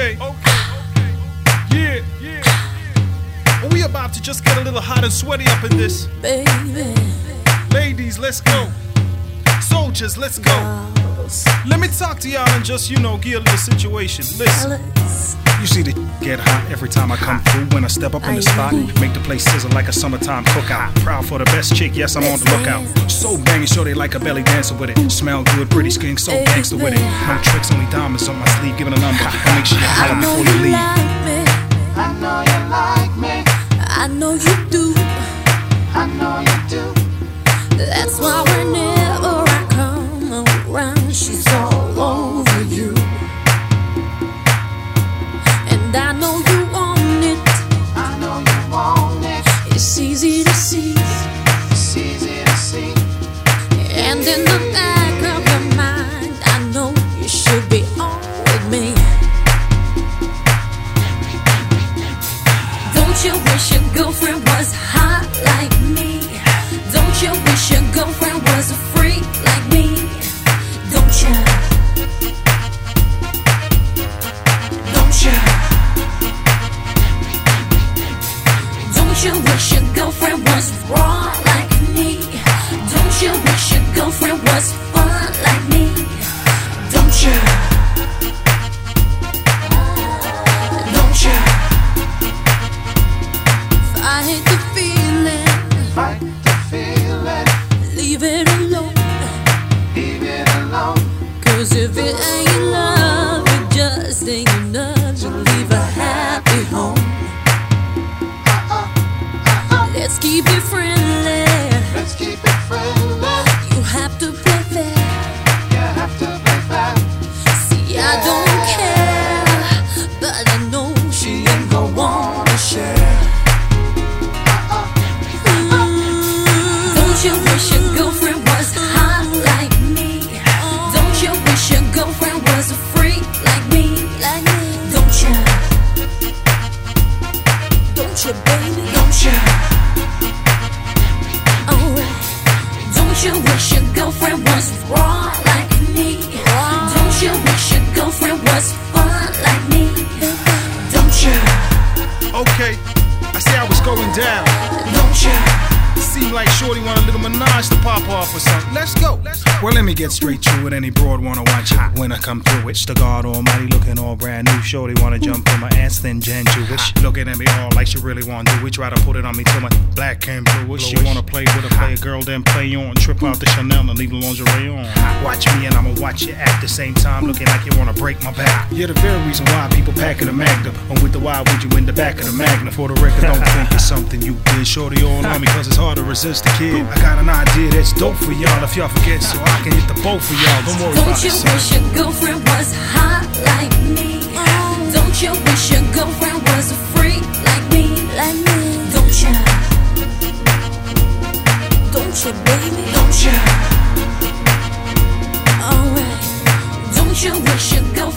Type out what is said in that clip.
Okay. Yeah, yeah. Well, we about to just get a little hot and sweaty up in this. baby. Ladies, let's go. Soldiers, let's go. Girls, Let me talk to y'all and just, you know, give a little situation. Listen. fellas, You see the get hot every time I come through. When I step up in the spot, make the place sizzle like a summertime cookout. Proud for the best chick, yes, I'm on the lookout. So banging, sure they like a belly dancer with it. Smell good, pretty skin, so gangster with it. No tricks, only diamonds on my sleeve. Give it a number. And make sure you I holler before you you leave. like me. I know you like me. In the back of your mind, I know you should be with me. Don't you wish your girlfriend was hot was fun like me? Don't you? Don't you? Fight the feeling, Fight the feeling. leave it alone. Leave it alone. Cause if it ain't love, it just ain't enough to leave a happy home. Uh-uh, uh-uh. Let's keep it friendly. Don't you, baby? Don't you? Alright. Don't you wish your girlfriend was raw like me? Don't you wish your girlfriend was fun like me? Don't you? Okay, I see how it's going down. Don't you? Seem like Shorty want a little menage to pop off or something. Let's go. Let's go. Well, let me get straight to it. Any broad wanna watch it when I come through it. The God Almighty looking all brand new. Shorty wanna jump in my ass, then Jan Jewish. Looking at me all like she really wanna do it. Try to put it on me till my black came through it. She wanna play with a player girl, then play on. Trip out the Chanel and leave the lingerie on. Watch me and I'ma watch you at the same time. Looking like you wanna break my back. You're the very reason why people packing a Magnum. And with the why would you in the back of the Magnum? For the record, don't think it's something you did. Shorty all on me cause it's hard to resist the kid. I got an idea that's dope for y'all. If y'all forget, so I can hit the boat for y'all. Don't worry Don't about you it. Don't you wish your girlfriend was hot like me? Don't you wish your girlfriend was a freak like me? Like me? Don't you? Don't you, baby? Don't you? Alright. Don't you wish your girlfriend